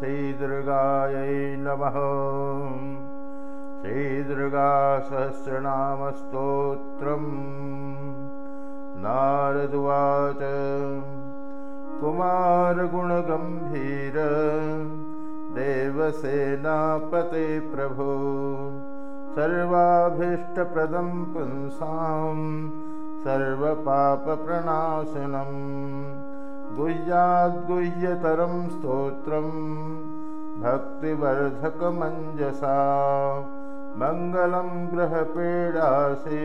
श्रीदुर्गायै नमः। श्रीदुर्गासहस्रनामस्तोत्रम् नारदुवाच कुमारगुणगम्भीर देवसेनापते प्रभो सर्वाभीष्टप्रदं पुंसां सर्वपापप्रणाशनम् गुह्याद्गुह्यतरं स्तोत्रं भक्तिवर्धकमञ्जसा मङ्गलं ग्रहपीडासे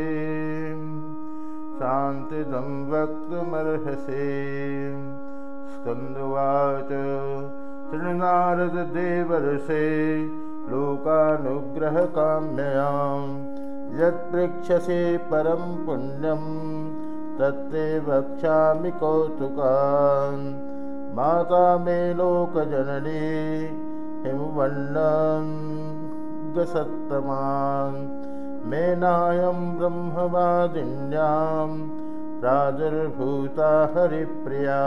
शान्तिदं वक्तुमर्हसे स्कन्दुवाच तृणारददेवर्षे लोकानुग्रहकाम्ययां यत्पृक्षसे परं पुण्यम् तत्ते वक्ष्यामि कौतुकान्। माता मे लोकजननी हिमवर्णं गसत्तमान्। मेनायं ब्रह्मवादिन्यां प्रादुर्भूता हरिप्रिया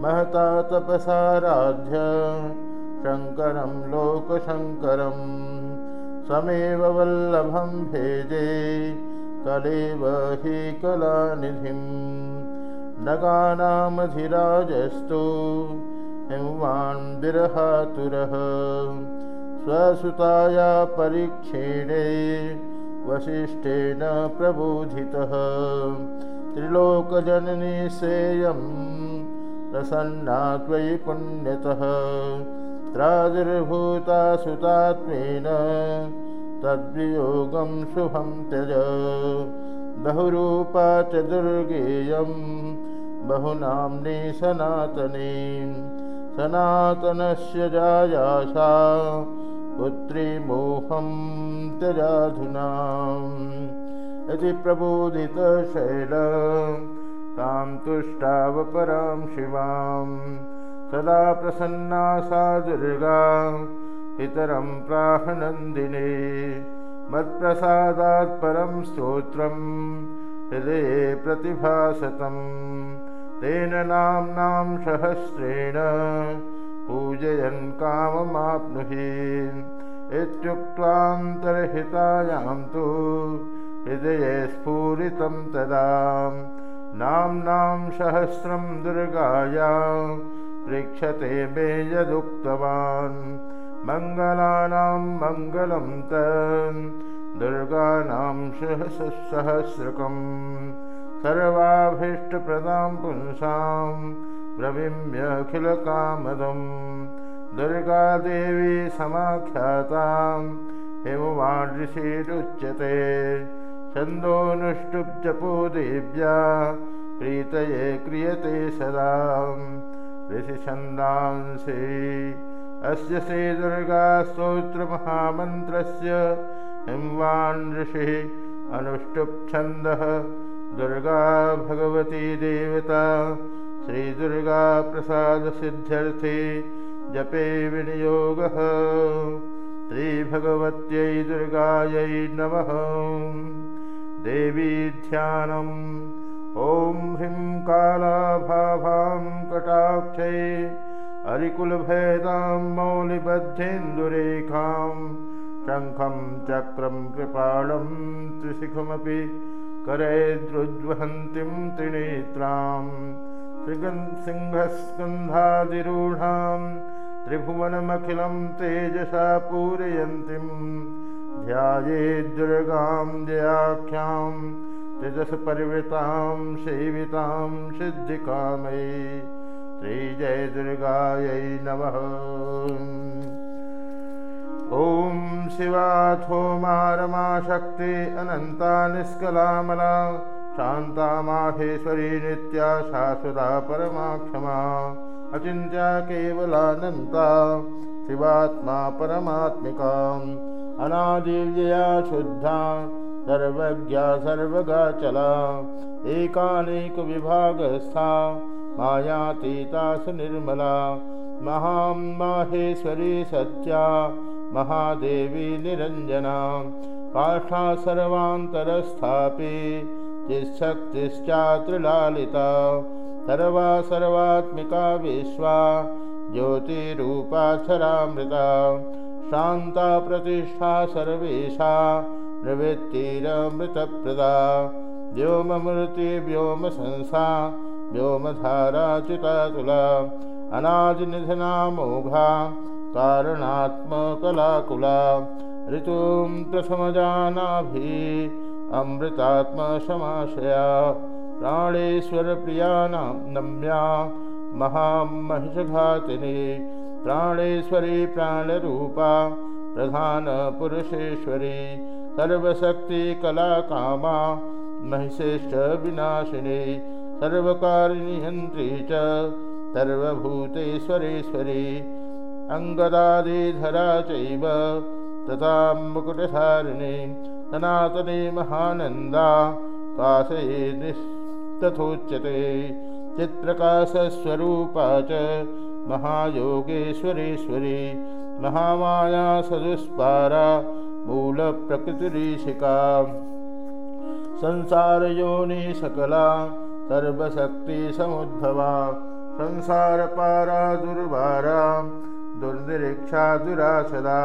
महता तपसाराध्य शङ्करं लोकशङ्करं समेव वल्लभं भेजे कलेव हि कलानिधिं नगानामधिराजस्तु। हिंवान् विरहातुरः स्वसुताया परीक्षेणे वसिष्ठेन प्रबोधितः। त्रिलोकजननी सेयं प्रसन्ना त्वयि पुण्यतः। प्रादुर्भूता सुतात्मेन तद्वियोगं शुभं त्यज। बहुरूपा च दुर्गेयं बहुनाम्नि सनातनी सनातनस्य जायासा पुत्री मोहं त्यजाधुना। इति प्रबोधितशैल तां तुष्टावपरां शिवां। सदा प्रसन्ना सा दुर्गा पितरं प्राहनन्दिने मत्प्रसादात् परं स्तोत्रं हृदये प्रतिभासतं। तेन नाम्नां सहस्रेण पूजयन् काममाप्नुहि। इत्युक्त्वान्तर्हितायां तु हृदये स्फुरितं तदा। नाम्नां सहस्रं दुर्गाया पृक्षते मे यदुक्तवान् मङ्गलानां मङ्गलं तन् दुर्गानां सहस्रकम् सर्वाभीष्टप्रदां पुंसां ब्रवीम्यखिलकामदं दुर्गादेवी समाख्यातां हिमवाणृषिरुच्यते छन्दोऽनुष्टुप्जपो देव्या प्रीतये क्रियते सदा ऋषिछन्दांसि अस्य श्रीदुर्गास्तोत्रमहामन्त्रस्य हिंवान् ऋषिः अनुष्टुप्छन्दः। दुर्गा भगवती देवता श्रीदुर्गाप्रसादसिद्ध्यर्थे जपे विनियोगः। श्रीभगवत्यै दुर्गायै नमः। देवी ध्यानम् ॐ ह्रीं कालाभाभां कटाक्षै हरिकुलभेदां मौलिबद्धेन्दुरेखां शङ्खं चक्रं कृपालं त्रिशिखमपि करैद्रुज्वहन्तीं त्रिनेत्रां सिंहस्कन्धादिरूढां त्रिभुवनमखिलं तेजसा पूरयन्तीं ध्यायेद्दुर्गां जयाख्यां त्रिदशपरिवृतां सेवितां सिद्धिकामये श्रीजय दुर्गायै नमः। ॐ शिवाथो मा शक्ति अनन्ता निष्कलामला शान्ता माहेश्वरी नित्या शाश्वता परमाक्षमा अचिन्त्या केवलानन्ता शिवात्मा परमात्मिकाम् अनादिव्यया शुद्धा सर्वज्ञा सर्वगाचला एकानेकविभागस्था मायातीता सुनिर्मला महां माहेश्वरी सत्या महादेवी निरञ्जना काष्ठा सर्वान्तरस्थापि तिशक्तिश्चात्रिलालिता सर्वा सर्वात्मिका विश्वा ज्योतिरूपाक्षरामृता शान्ता प्रतिष्ठा सर्वेषा निवृत्तिरमृतप्रदा व्योममूर्ति व्योमसंसा व्योमधाराच्युता तुला अनादिनिधनामोघा कारणात्मकलाकुला ऋतुं प्रथमजानाभिः अमृतात्मसमाशया प्राणेश्वरप्रियाणां नम्या महामहिषघातिनी प्राणेश्वरी प्राणरूपा प्रधानपुरुषेश्वरी सर्वशक्तिकलाकामा महिषेश्च विनाशिनी सर्वकार्यनियन्त्री च सर्वभूतेश्वरेश्वरी अङ्गदादिधरा चैव तथा मुकुटधारिणी सनातनी महानन्दा काशये तथोच्यते चित्प्रकाशस्वरूपा च महायोगेश्वरेश्वरी महामाया सदुष्पारा मूलप्रकृतिरीशिका संसारयोनि सकला सर्वशक्तिसमुद्भवा। संसारपारा दुर्वारा दुर्निरीक्षा दुरासदा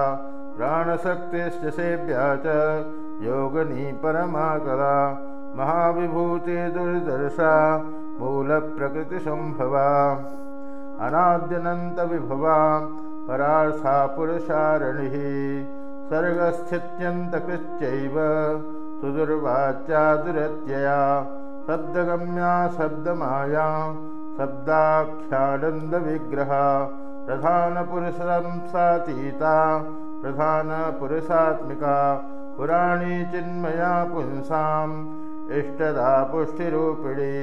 प्राणशक्तिश्च सेव्या च योगनी परमा महाविभूति दुर्दर्शा मूलप्रकृतिसम्भवा। अनाद्यनन्तविभवा परार्था पुरुषारणिः सर्गस्थित्यन्तकृत्यैव सुदुर्वाच्या दुरत्यया शब्दगम्या शब्दमाया शब्दाख्यानन्दविग्रहा प्रधानपुरुषंसातीता प्रधानपुरुषात्मिका पुराणी चिन्मया पुंसाम् इष्टदा पुष्टिरूपिणी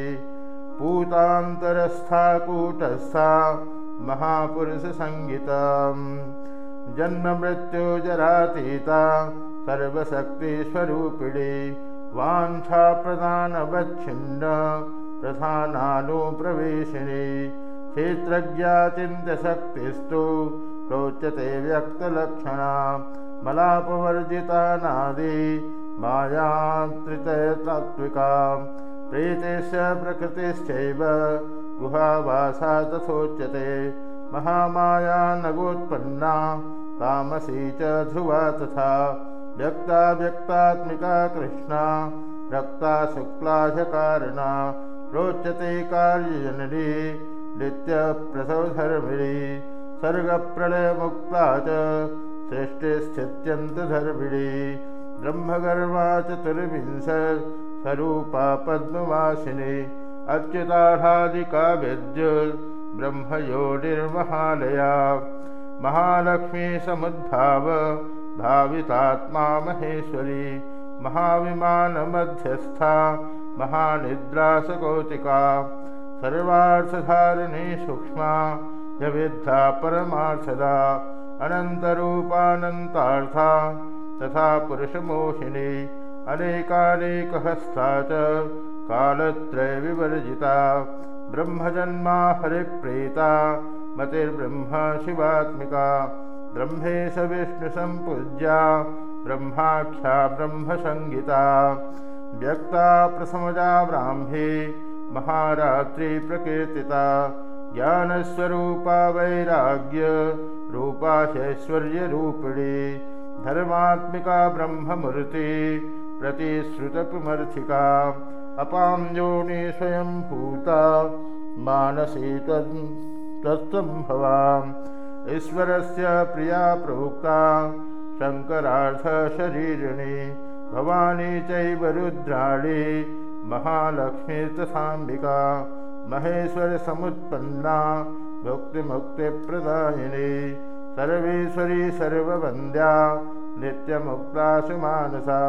पूतान्तरस्था कूटस्था महापुरुषसङ्गितम् जन्ममृत्युजरातीता सर्वशक्तिस्वरूपिणी वाञ्छाप्रधानवच्छिन्न प्रधानानुप्रवेशिनी क्षेत्रज्ञा चिन्त्यशक्तिस्तु रोचते व्यक्तलक्षणा मलापवर्जितानादि मायात्रिततात्विका प्रीतेश्च प्रकृतिश्चैव गुहावासा तथोच्यते महामाया नगोत्पन्ना तामसी च ध्रुवा तथा व्यक्ता व्यक्तात्मिका कृष्णा रक्ता शुक्लाझकारणा रोचते कार्यजननी नित्यप्रसवधर्मिणी सर्गप्रलयमुक्ता च सृष्टिस्थित्यन्तधर्मिणी ब्रह्मगर्वा चतुर्विंश स्वरूपा विद्युर्ब्रह्मयोनिर्महालया महालक्ष्मी समुद्भाव भावितात्मा महेश्वरी महाविमानमध्यस्था महानिद्रासकौतिका सर्वार्थधारिणी सूक्ष्मा यविद्धा परमार्थदा अनन्तरूपानन्तार्था तथा पुरुषमोहिनी अनेकानेकहस्ता च कालत्रयविवर्जिता ब्रह्मजन्मा हरिप्रेता मतिर्ब्रह्म शिवात्मिका ब्रह्मेश विष्णुसम्पूज्या ब्रह्माख्या ब्रह्मसङ्गिता व्यक्ता प्रथमजा ब्राह्मी महारात्रिप्रकीर्तिता ज्ञानस्वरूपा वैराग्य रूपाशैश्वर्यरूपिणी धर्मात्मिका ब्रह्ममूर्ति प्रतिश्रुतपुमर्थिका। अपां योनि स्वयंभूता मानसी तत्सम्भवाम् ईश्वरस्य प्रिया प्रोक्ता शङ्करार्थशरीरिणी भवानी चैव रुद्राणी महालक्ष्मीतथाम्बिका महेश्वरसमुत्पन्ना मुक्तिमुक्तिप्रदायिनी सर्वेश्वरी सर्ववन्द्या नित्यमुक्ता सुमानसा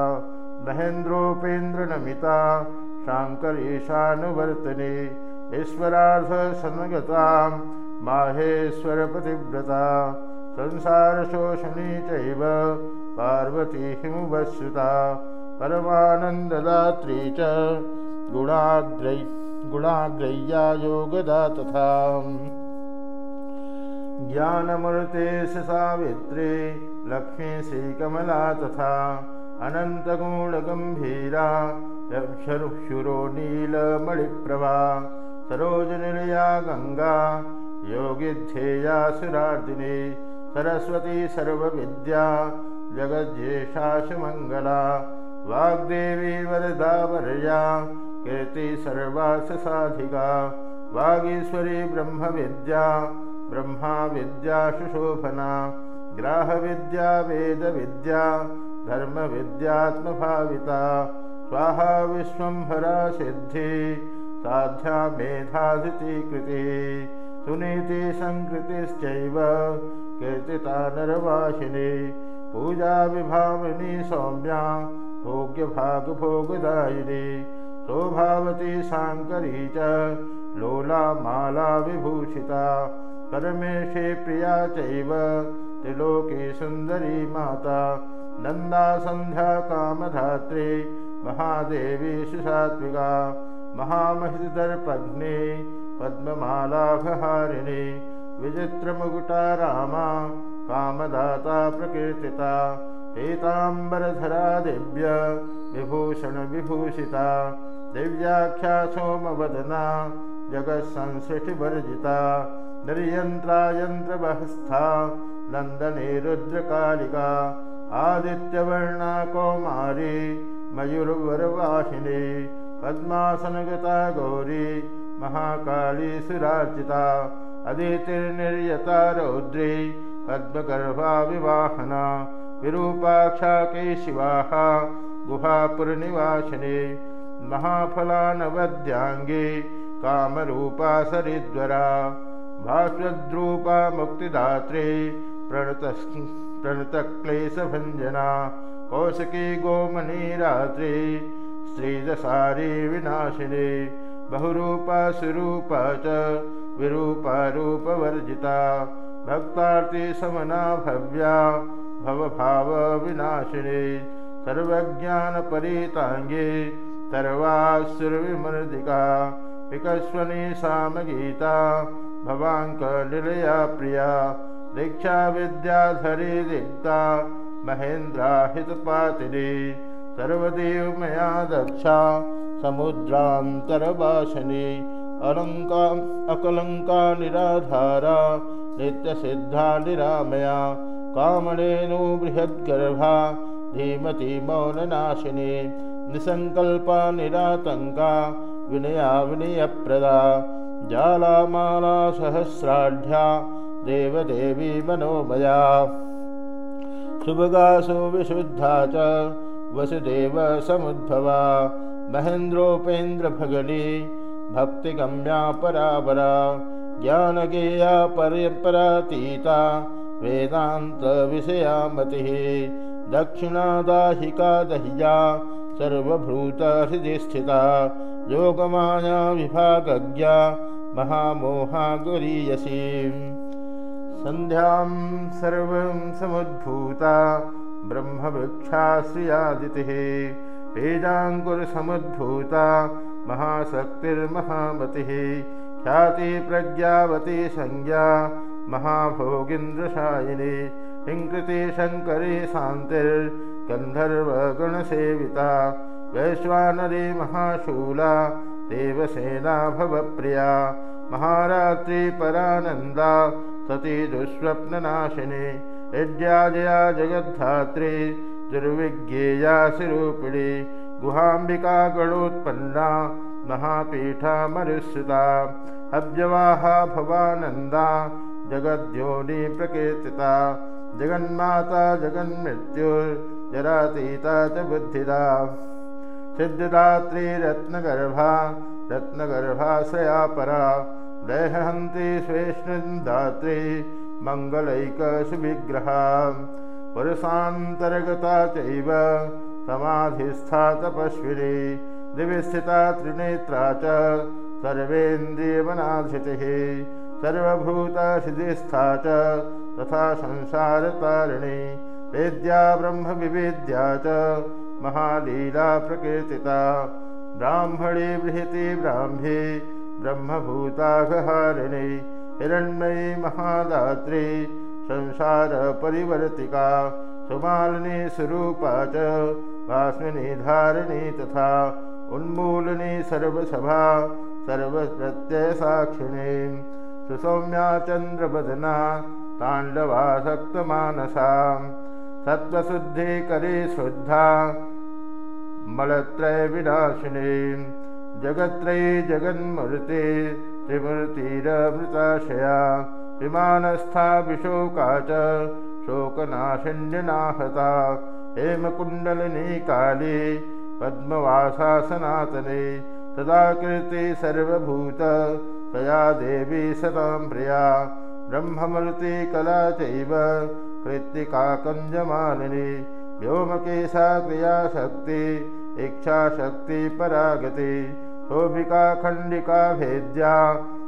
महेन्द्रोपेन्द्रनमिता शाङ्करीशानुवर्तनी ईश्वरार्थसन्गतां माहेश्वरपतिव्रता संसारशोषणी चैव पार्वती हिमुवश्रुता परमानन्ददात्री च गुणाग्रै गुणाग्रय्या योगदा तथा। ज्ञानमूर्तेश सावित्री लक्ष्मी श्रीकमला तथा अनन्तगुणगम्भीरा शुरो नीलमणिप्रभा सरोजनिलया गङ्गा योगिध्येया सुरार्दिनी सरस्वती सर्वविद्या जगज्येषाशुमङ्गला वाग्देवी वरदा वर्या कीर्ति सर्वाससाधिका वागीश्वरी ब्रह्मविद्या ब्रह्मा विद्या सुशोभना ग्राहविद्या वेदविद्या धर्मविद्यात्मभाविता स्वाहा विश्वम्भरा सिद्धि साध्या मेधाधितीकृतिः सुनीति सङ्कृतिश्चैव कीर्तिता नरवासिनी पूजा विभाविनी सौम्या भोग्यभागभोगदायिनी शोभावती साङ्करी च लोला माला विभूषिता। परमेशे प्रिया चैव त्रिलोके सुन्दरी माता। नन्दा सन्ध्या कामधात्री महादेवी सुसात्विका। महामहितदर्पग्ने पद्ममालाभहारिणी विचित्रमुकुटा रामा कामदाता प्रकीर्तिता पीताम्बरधरा दिव्य विभूषणविभूषिता दिव्याख्या सोमवदना जगत्संसृष्टिवर्जिता निर्यन्त्रायन्त्रबहस्था नन्दने रुद्रकालिका आदित्यवर्णा कौमारी मयूर्वरवाहिनी पद्मासनगता गौरी महाकाली सुरार्चिता अदितिर्निर्यता रौद्री पद्मगर्भा विवाहना विरूपाक्षा केशिवाः गुहापुरनिवासिनी महाफलानवद्याङ्गे कामरूपा सरिद्वरा भास्वद्रूपा मुक्तिदात्री प्रणत प्रणतक्लेशभञ्जना कौशिकी गोमनीरात्री श्रीदसारी विनाशिनी बहुरूपा सुरूपा च विरूपा रूपवर्जिता। भक्तार्तिशमना भव्या भवभावविनाशिनी सर्वज्ञानपरीताङ्गी सर्वासुरविमर्दिका। विकस्वनी सामगीता भवाङ्कनिलया प्रिया। दीक्षाविद्याधरी दीप्ता महेन्द्राहितपातिनी। सर्वदेवमया दक्षा समुद्रान्तरवासिनी अलङ्का अकलङ्का निराधारा नित्यसिद्धा निरामया कामणेनु बृहद्गर्भा, धीमती मौननाशिनी, निसङ्कल्पा निरातङ्का, विनया विनयप्रदा, जालामाला सहस्राढ्या, देवदेवी मनोमया। सुभगासु विशुद्धा च वसुदेवसमुद्भवा महेन्द्रोपेन्द्रभगनी भक्तिगम्या परावरा ज्ञानगेया परपरातीता वेदान्तविषया मतिः दक्षिणादाहिका दह्या सर्वभूतहृदि स्थिता योगमाया विभागज्ञा महामोहा गुरीयसी सन्ध्यां सर्वं समुद्भूता वेदाङ्कुरसमुद्भूता महाशक्तिर्महामतिः ख्यातिप्रज्ञावती संज्ञा महाभोगीन्द्रशायिनी हिङ्कृति शङ्करी शान्तिर्गन्धर्वगुणसेविता वैश्वानरी महाशूला देवसेना भवप्रिया महारात्रिपरानन्दा सती दुःस्वप्ननाशिनी यज्ञाजया जगद्धात्री दुर्विज्ञेया शिरूपिणी गुहाम्बिका गणोत्पन्ना महापीठा मरुश्रुता अब्जवाहा भवानन्दा, जगद्योनि प्रकीर्तिता। जगन्माता जगन्मृत्युर्जरातीता च बुद्धिदा। सिद्धिदात्री रत्नगर्भा, रत्नगर्भाश्रया परा। देहहन्ति स्वेष्णुदात्री मङ्गलैकसुविग्रहा। पुरुषान्तर्गता चैव समाधिस्था तपस्विनी दिविस्थिता त्रिनेत्रा च सर्वेन्द्रियमनाधितिः सर्वभूतसिद्धिस्था च तथा संसारतारिणी वेद्या ब्रह्मविवेद्या च महालीला प्रकीर्तिता ब्राह्मणे बृहति ब्राह्मी ब्रह्मभूताघहारिणी हिरण्मयी महादात्री संसारपरिवर्तिका सुमालिनी स्वरूपा च वास्मिनी धारिणी तथा उन्मूलनी सर्वसभा सर्वप्रत्ययसाक्षिणी। सुसौम्या चन्द्रवदना ताण्डवासक्तमानसां सत्त्वशुद्धिकरी शुद्धा मलत्रयविनाशिनी जगत्त्रयी जगन्मूर्ति त्रिमूर्तिरमृताशया विमानस्था विशोका च शोकनाशिन्यनाहता हेमकुण्डलिनी काली पद्मवासा सनातने तदा कृति सर्वभूत तया देवी सतां प्रिया ब्रह्ममूर्तिकला चैव कृत्तिकाकञ्जमालिनी व्योमकेशा क्रियाशक्ति इच्छाशक्ति परागति शोभिका खण्डिका भेद्या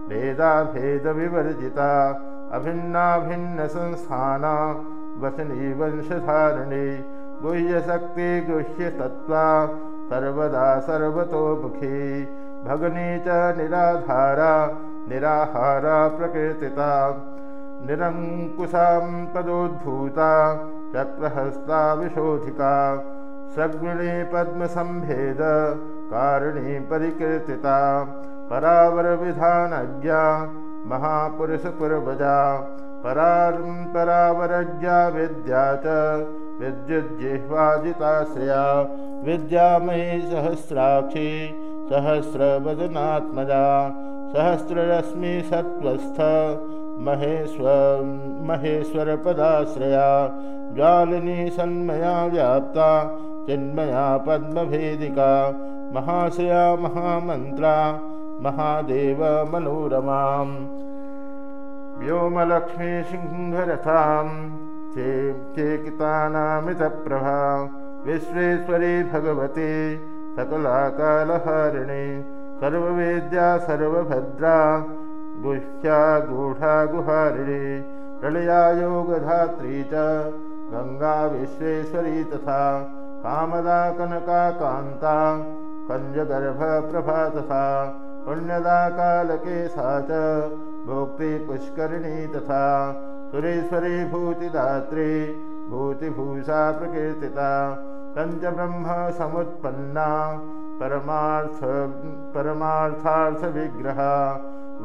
भेदाभेदविवर्जिता अभिन्नाभिन्नसंस्थाना वसनी वंशधारिणी गुह्यशक्ति गुह्यतत्त्वा सर्वदा सर्वतोमुखी भगनी च निराधारा निराहारा प्रकीर्तिता निरङ्कुशां पदोद्भूता चक्रहस्ता विशोधिका सग्विणी पद्मसम्भेद कारिणी परिकीर्तिता परावर विधानज्ञा महापुरुष पूर्वजा परापरावरज्ञा विद्या च, विद्युज्जिह्वाजिताश्रया, विद्यामयी सहस्राक्षी, सहस्रवदनात्मजा, सहस्ररश्मि सत्वस्थ महेश्वर पदाश्रया ज्वालिनी सन्मया व्याप्ता, चिन्मया पद्मभेदिका, महाश्रया महामंत्रा महादेव मनोरमाम् व्योमलक्ष्मीसिंहरथां चेकितानामितप्रभा विश्वेश्वरी भगवती। सकलाकालहारिणी। सर्ववेद्या सर्वभद्रा। गुह्या गूढा गुहारिणी प्रलया योगधात्री च। गङ्गा विश्वेश्वरी तथा कामदा कनका कान्ता। कञ्जगर्भप्रभा तथा पुण्यदा कालकेशा च भोक्तिपुष्करिणी तथा सुरेश्वरी भूतिदात्री भूतिभूषा प्रकीर्तिता पञ्चब्रह्म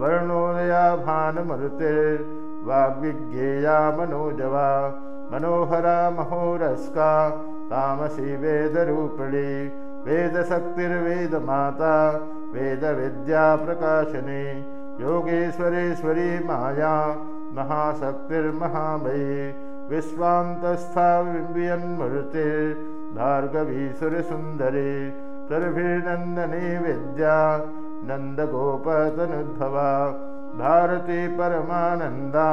वर्णोदया भानुमरुतिर्वाग्विज्ञेया मनोजवा मनोहरा महोरस्का तामसी वेदरूपिणी वेदशक्तिर्वेदमाता वेदविद्याप्रकाशिनी योगेश्वरेश्वरी माया महाशक्तिर्महामयी विश्वान्तस्था वियन्मूर्तिर्भार्गवीसुरसुन्दरी सर्भिर्नन्दनी विद्या नन्दगोपतनुद्भवा भारती परमानन्दा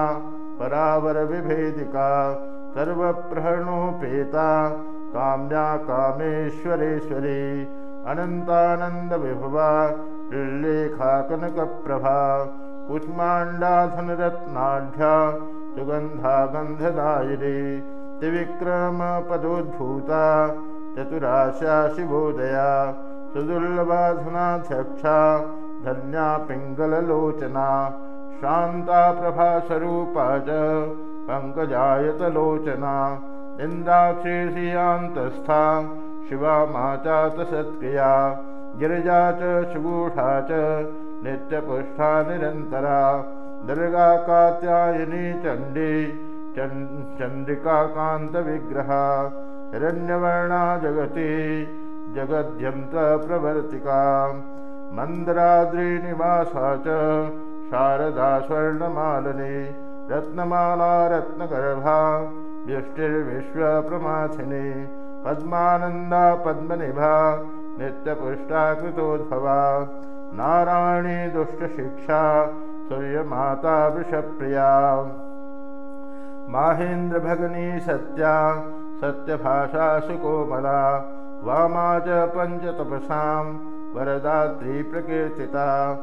परावरविभेदिका सर्वप्रहणोपेता काम्या कामेश्वरेश्वरी अनन्तानन्दविभवा लेखाकनकप्रभा कुष्माण्डाधनरत्नाढ्या सुगन्धा गन्धदायिनी त्रिविक्रमपदोद्भूता चतुराशा शिवोदया सुदुर्लभाधुनाध्यक्षा धन्या पिङ्गललोचना शान्ता प्रभास्वरूपा च पङ्कजायतलोचना इन्द्राक्षीर्षियान्तस्था शिवा माचातसत्क्रिया गिरिजा च सुगूढा च नित्यपुष्ठा निरन्तरा दुर्गा कात्यायनी चण्डी चन्द्रिकाकान्तविग्रहा हिरण्यवर्णा जगति जगद्यन्तप्रवर्तिका मन्दराद्रिनिवासा च शारदा स्वर्णमालिनी रत्नमाला रत्नगर्भा व्यष्टिर्विश्वप्रमाथिनी पद्मानन्दा पद्मनिभा नित्यपुष्टा कृतोद्भवा। नारायणी दुष्टशिक्षा सूर्यमाता वृषप्रिया। माहेन्द्रभगनी सत्या सत्यभाषा सुकोमला। वामा च पञ्चतपसां वरदात्री प्रकीर्तिता।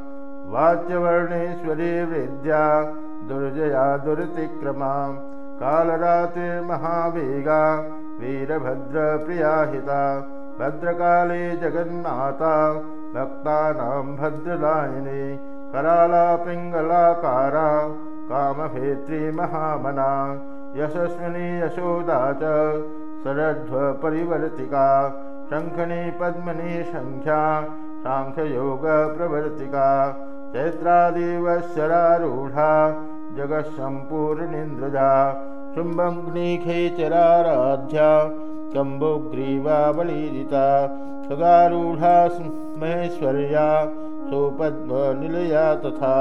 वाच्यवर्णेश्वरी विद्या दुर्जया दुरतिक्रमा। कालरात्रिर्महावेगा वीरभद्रप्रियाहिता भद्रकाले जगन्माता भक्तानां भद्रलायिनी कराला पिङ्गलाकारा कामभेत्री महामना यशस्विनी यशोदा च शरध्वपरिवर्तिका शङ्खनी पद्मनी सङ्ख्या साङ्ख्ययोगप्रवर्तिका चैत्रादिवशरारूढा जगः सम्पूर्णेन्द्रजा शुम्भग्निखेचराराध्या कम्बोग्रीवाबलीदिता खगारूढा महेश्वर्या सोपद्मनिलया तथा।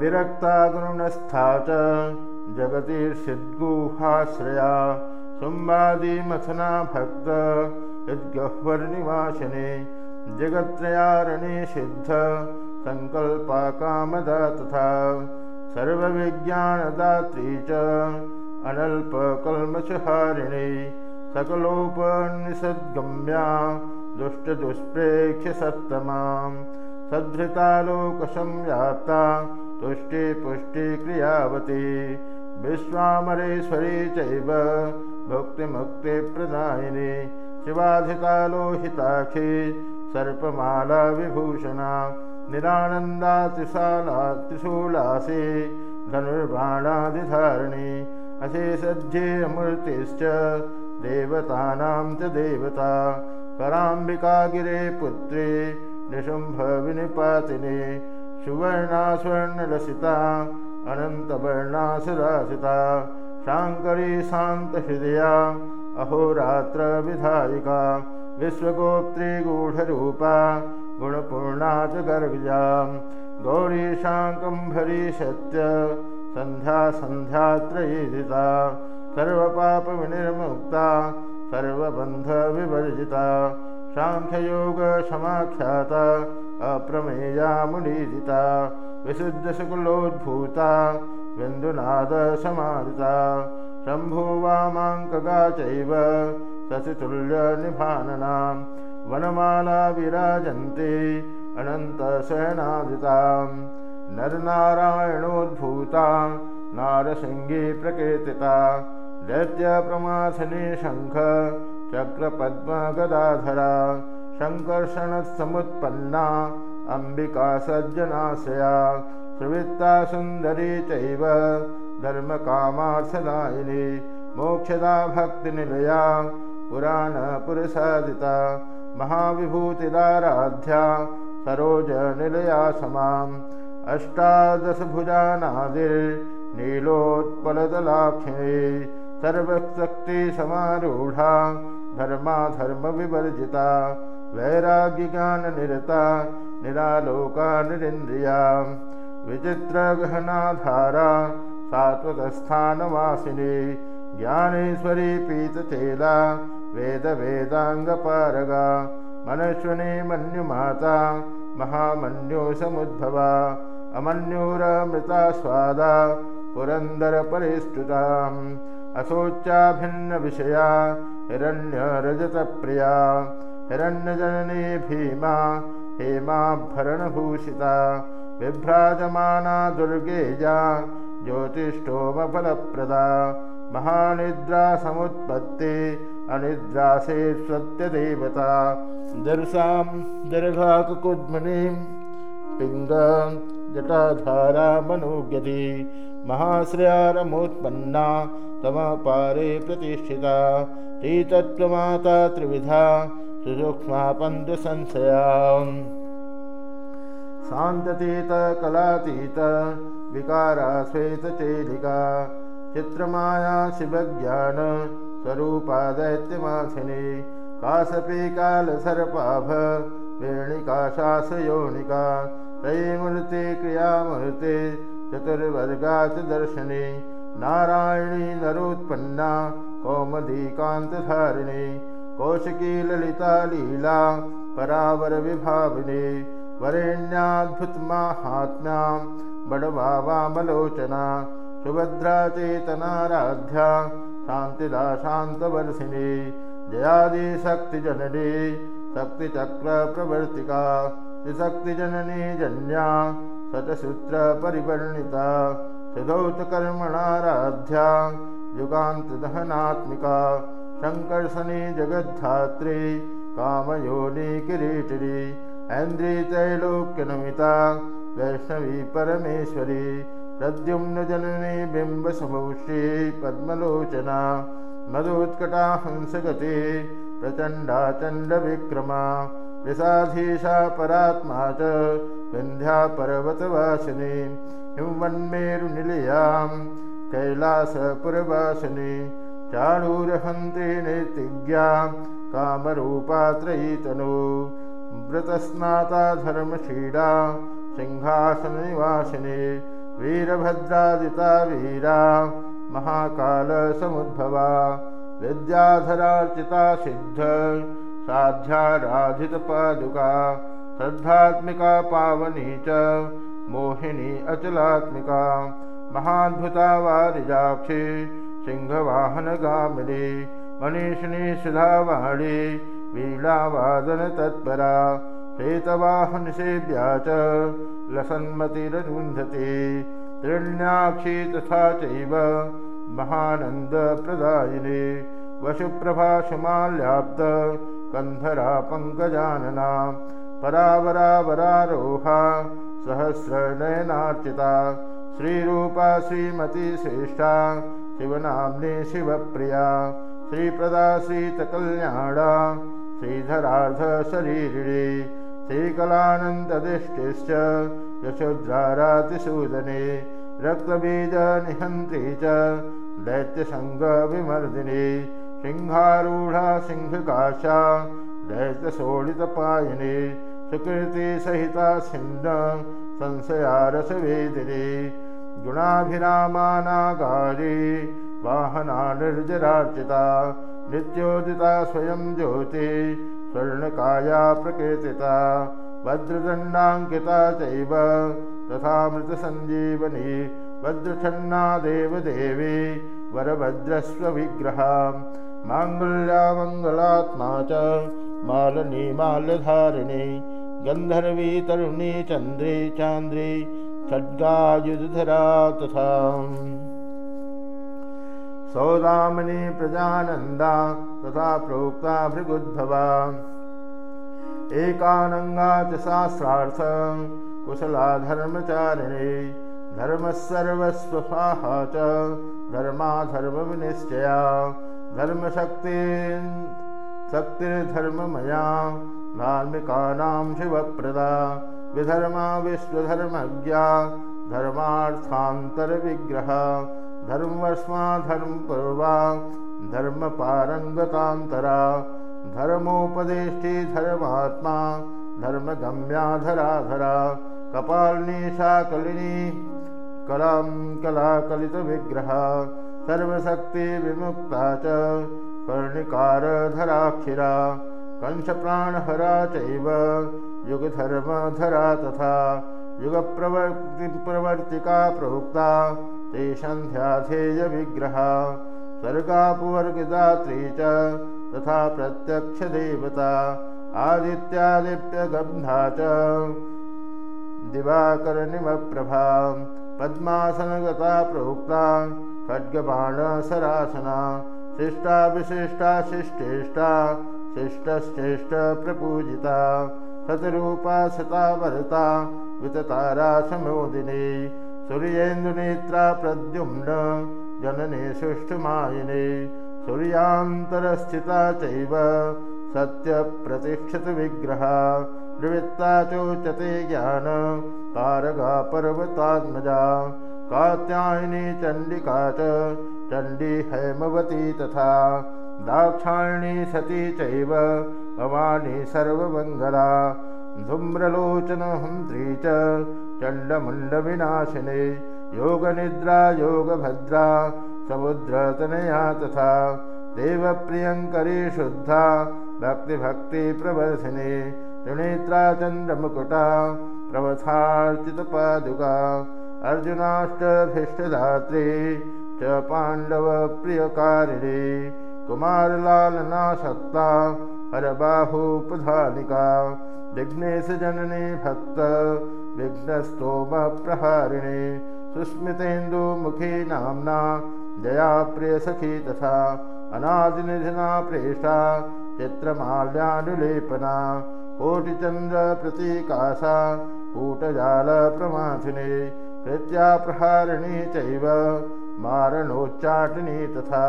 विरक्ता गुणस्था च जगतिर्षिद्गुहाश्रया शुम्बादिमथना भक्त यद्गह्वर्निवासिने जगत्त्रयारणे सिद्ध सङ्कल्पा कामदा तथा सर्वविज्ञानदात्री च अनल्पकल्मषहारिणी सकलोपनिषद्गम्या दुष्टदुष्प्रेक्ष्यसत्तमां सद्धृतालोकसंव्याप्ता तुष्टिपुष्टिक्रियावती विश्वामरेश्वरी चैव भुक्तिमुक्तिप्रदायिनी। शिवाधितालोहिताक्षी सर्पमाला विभूषणा निरानन्दातिशाला त्रिशूलासे धनुर्बाणादिधारिणी अशेषध्येयमूर्तिश्च देवतानां च देवता कराम्बिकागिरे पुत्रे निशुम्भविनिपातिने सुवर्णा स्वर्णलसिता अनन्तवर्णा सुरासिता शाङ्करी शान्तहृदया अहोरात्रविधायिका विश्वगोत्रीगूढरूपा गुणपूर्णा च सत्य। सन्ध्या सन्ध्यात्रयीदिता। सर्वपापविनिर्मुक्ता। सर्वबन्धविवर्जिता। साङ्ख्ययोगसमाख्याता अप्रमेया मुनिदिता। विशुद्धशुकुलोद्भूता बिन्दुनादसमादिता शम्भुवामाङ्कगा चैव। शशितुल्यनिभाननां वनमाला विराजन्ते अनन्तशयनादितां नरनारायणोद्भूता नारसिंही प्रकीर्तिता दैत्यप्रमाथनी शङ्ख चक्रपद्मगदाधरा सङ्कर्षणसमुत्पन्ना अम्बिका सज्जनाशया सुवित्ता सुन्दरी चैव धर्मकामार्थदायिनी मोक्षदा भक्तिनिलया पुराणपुरसादिता महाविभूतिदाराध्या सरोजनिलया समाम् अष्टादशभुजानादिर्नीलोत्पलदलाक्षिणी सर्वशक्तिसमारूढा धर्माधर्मविवर्जिता वैराग्यज्ञाननिरता निरालोका निरिन्द्रिया विचित्रगहनाधारा सात्वतस्थानवासिनी ज्ञानेश्वरी पीतचेला वेदवेदाङ्गपारगा। मनश्वने मन्युमाता महामन्योसमुद्भवा अमन्योरमृता स्वादा पुरन्दरपरिष्टुताम् अशोच्याभिन्नविषया हिरण्यरजतप्रिया। हिरण्यजननी भीमा हेमाभरणभूषिता। बिभ्राजमाना दुर्गेजा ज्योतिष्ठोमफलप्रदा। महानिद्रा समुत्पत्ति अनिद्रासे सत्यदेवता। दर्शां दर्घाकुद्मनीं पिङ्ग जटाधारा मनोज्ञति महाश्रयारमोत्पन्ना तमपारे प्रतिष्ठिता। श्रीतत्त्वमाता त्रिविधा सुसूक्ष्मा पन्द्रसंशया शान्ततीतकलातीत विकारा श्वेतचेलिका चित्रमाया शिवज्ञान स्वरूपा दैत्यमाथिनी काशपी कालसर्पाभ वेणिका शासयोनिका त्रयीमूर्ति क्रियामूर्ति चतुर्वर्गा च दर्शनी नारायणी नरोत्पन्ना कौमदीकान्तधारिणी कौशिकी ललिता लीला परावरविभाविनी वरेण्याद्भुतमाहात्म्यां बडवावामलोचना सुभद्रा चेतनाराध्या शान्तिदा शान्तवर्षिणी जयादिशक्तिजननी शक्तिचक्रप्रवर्तिका त्रिशक्तिजननी जन्या शतसूत्रपरिवर्णिता सुधौतकर्मणाराध्या युगान्तदहनात्मिका शङ्कर्षणी जगद्धात्री कामयोनी किरीटिनी ऐन्द्रितैलोक्यनमिता वैष्णवी परमेश्वरी प्रद्युम्नजननी बिम्बसमौषी पद्मलोचना मदोत्कटा हंसगति प्रचण्डा चण्डविक्रमा यशाधीशा परात्मा च विन्ध्या पर्वतवासिनी हिंवन्मेरुनिलयां कैलासपुरवासिनी चाणूरहन्ते नैतिज्ञा कामरूपात्रयीतनु व्रतस्नाता धर्मशीडा सिंहासननिवासिनी वीरभद्रादिता वीरा महाकालसमुद्भवा विद्याधरार्चिता सिद्ध साध्याराधितपादुका श्रद्धात्मिका पावनी च मोहिनी अचलात्मिका महाद्भुता वारिजाक्षी सिंहवाहनगामिनी मनीषिणी सुधावाणी वीणावादनतत्परा श्वेतवाहनसेव्या च लसन्मतिररुन्धति त्रिण्याक्षी तथा चैव महानन्दप्रदायिनी वशुप्रभाशुमाल्याप्त कन्धरा पङ्कजानना परावरावरारोहा सहस्रनयनार्चिता श्रीरूपा श्रीमतीश्रेष्ठा शिवनाम्नि शिवप्रिया श्रीप्रदा शीतकल्याणा श्रीधरार्धशरीरिणी श्रीकलानन्ददृष्टिश्च यशोद्रारातिसूदने रक्तबीजनिहन्त्री च दैत्यसङ्गविमर्दिनी सिंहारूढा सिंहकाशा दैत्यशोणितपायिनी सुकृतिसहिता छिन्न संशयारसवेदिनी गुणाभिरामानागारी वाहना निर्जरार्चिता नित्योदिता स्वयं ज्योति स्वर्णकाया प्रकीर्तिता वज्रदण्डाङ्किता चैव तथा मृतसञ्जीवनी वज्रछन्ना देवदेवी वरभद्रस्वविग्रहा माङ्गल्या मङ्गलात्मा च मालनी माल्यधारिणी गन्धर्वी तरुणी चन्द्री चान्द्री खड्गायुधरा तथा सौदामनि प्रजानन्दा तथा प्रोक्ता भृगुद्भवा। एकानङ्गा च शास्त्रार्थ कुशला धर्मचारिणी धर्मस्सर्वस्वसाहा च धर्माधर्मविनिश्चया धर्मशक्ति शक्तिर्धर्ममया धार्मिकानां शिवप्रदा विधर्मा विश्वधर्मज्ञा धर्मार्थान्तरविग्रह धर्मस्मा धर्मपूर्वा धर्मपारङ्गतान्तरा धर्मोपदेष्टि धर्मात्मा धर्मगम्याधराधरा कपालिनी कलां कलाकलितविग्रह सर्वशक्तिविमुक्ता च कर्णिकारधराक्षिरा कंशप्राणहरा चैव युगधर्मधरा तथा युगप्रवर्तिप्रवर्तिका प्रोक्ता ते सन्ध्याधेयविग्रहा। स्वर्गापुवर्गदात्री च तथा प्रत्यक्षदेवता। आदित्यादित्यगन्धा च। दिवाकरनिमप्रभा। पद्मासनगता प्रोक्ता खड्गबाणसरासना। शिष्टा विशिष्टा शिष्टेष्टा शिष्टश्चेष्टप्रपूजिता सतरूपा सता वरता विततारा समोदिनी। सूर्येन्दुनेत्रा प्रद्युम्न जननी सुष्ठुमायिनी सूर्यान्तरस्थिता चैव सत्यप्रतिष्ठितविग्रहा निवृत्ता चोचते ज्ञान तारगा पर्वतात्मजा कात्यायिनी चण्डिका च चण्डी हैमवती तथा दाक्षायणी सती चैव भवानी सर्वमङ्गला धूम्रलोचनहन्त्री च चण्डमुण्डविनाशिनी योगनिद्रा योगभद्रा समुद्रतनया तथा देवप्रियङ्करी शुद्धा भक्तिभक्तिप्रवर्धिनी त्रिनेत्रा चन्द्रमुकुटा प्रवथार्चितपादुका अर्जुनाष्टभीष्टदात्री च पाण्डवप्रियकारिणी कुमारलालनासक्ता हरबाहुपधानिका विघ्नेशजननी भक्त विघ्नस्तोमप्रहारिणी सुस्मितेन्दुमुखी नाम्ना जया प्रियसखी तथा अनादिनिधिना प्रेषा चित्रमाल्यानुलेपना कोटिचन्द्रप्रतीकासा कूटजालप्रमाथिनी कृत्याप्रहारिणी चैव मारणोच्चाटिनी तथा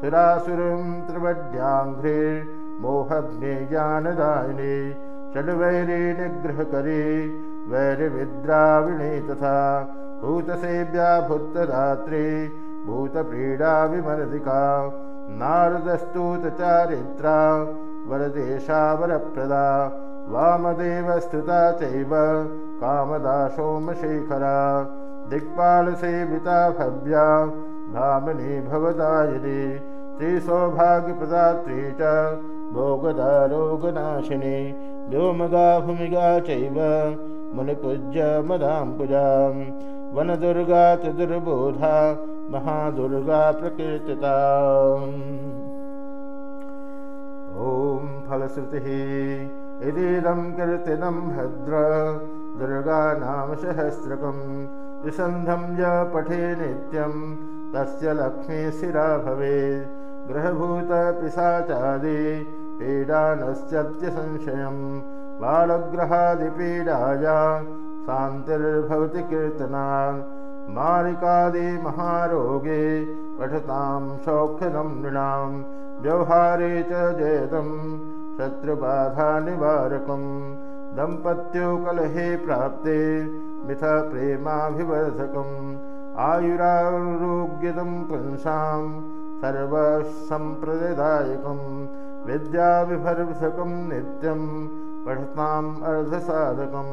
सुरासुरं त्रिवड्याङ्घ्रे मोहग्निज्ञानदायिनी षड्वैरी निग्रहकरी वैरिविद्राविणी तथा भूतसेव्या भूतदात्री भूतप्रीडा विमर्दिका नारदस्तूतचारित्रा वरदेशा वरप्रदा वामदेवस्तुता चैव कामदा सोमशेखरा दिक्पालसेविता भव्या भामिनी भवदायिनी त्रिसौभाग्यप्रदात्री च भोगदा रोगनाशिनी व्योमगा भूमिगा चैव मुनिपूज्य मदाम्बुजां वनदुर्गा च दुर्बोधा महादुर्गा प्रकीर्तिता। ॐ फलश्रुतिः इदीदं कीर्तिनं भद्र। दुर्गा नाम सहस्रकं त्रिसन्धं य पठे नित्यं। तस्य लक्ष्मीशिरा भवेत्। ग्रहभूतपिशाचादि पीडानश्चत्यसंशयं बालग्रहादिपीडाया शान्तिर्भवति कीर्तनात् मारिकादिमहारोगे पठतां सौख्यदं नृणां। व्यवहारे च जयतं शत्रुबाधानिवारकम् दम्पत्यो कलहे प्राप्ते मिथ प्रेमाभिवर्धकम्। आयुरारोग्यदं पुंसां सर्वसम्प्रदायकं विद्याविभर्धकं नित्यं पठताम् अर्धसाधकं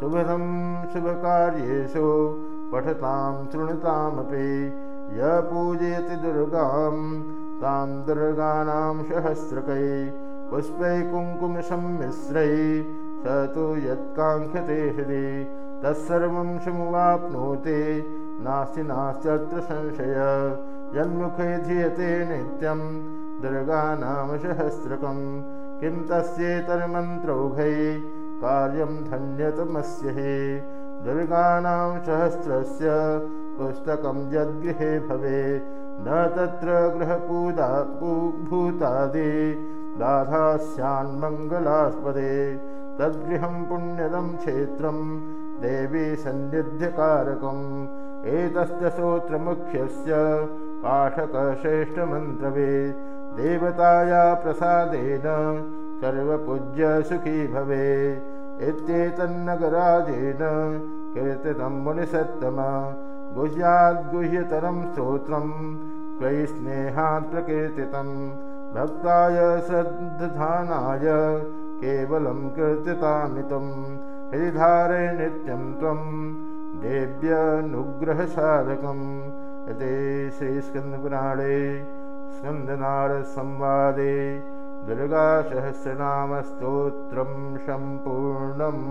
शुभदं शुभकार्येषु पठतां शृणुतामपि। य पूजयति दुर्गां तां दुर्गाणां सहस्रकै। पुष्पै कुङ्कुमसम्मिश्रै स तु यत्काङ्क्षते हृदि। तत्सर्वं समुवाप्नोति नास्ति नास्त्यत्र संशय। यन्मुखे धियते नित्यं दुर्गानाम सहस्रकं किं तस्येतर्मन्त्रौघै कार्यं धन्यतमस्य हि? दुर्गानां सहस्रस्य पुस्तकं यद्गृहे भवेत्। न तत्र गृहपूदा भूतादि दाधास्यान्मङ्गलास्पदे तद्गृहं पुण्यदं क्षेत्रं देवी सन्निध्यकारकम्। एतस्य श्रोत्रमुख्यस्य पाठकश्रेष्ठमन्त्रवे देवताया प्रसादेन सर्वपूज्य सुखी भवे इत्येतन्नगराजेन कीर्तितं मुनिसत्तम गुह्याद्गुह्यतरं स्तोत्रं त्वयि स्नेहात् प्रकीर्तितं। भक्ताय श्रद्धानाय केवलं कीर्तितामितं हृदिधारे नित्यं त्वं देव्यनुग्रहसाधकम्। यते श्रीस्कन्दपुराणे स्कन्दनारसंवादे दुर्गासहस्रनामस्तोत्रं सम्पूर्णम्।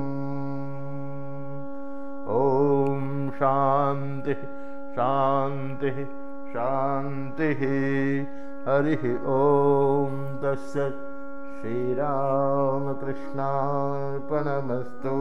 ॐ शान्तिः शान्तिः शान्तिः। हरिः ॐ तस्य श्रीरामकृष्णार्पणमस्तु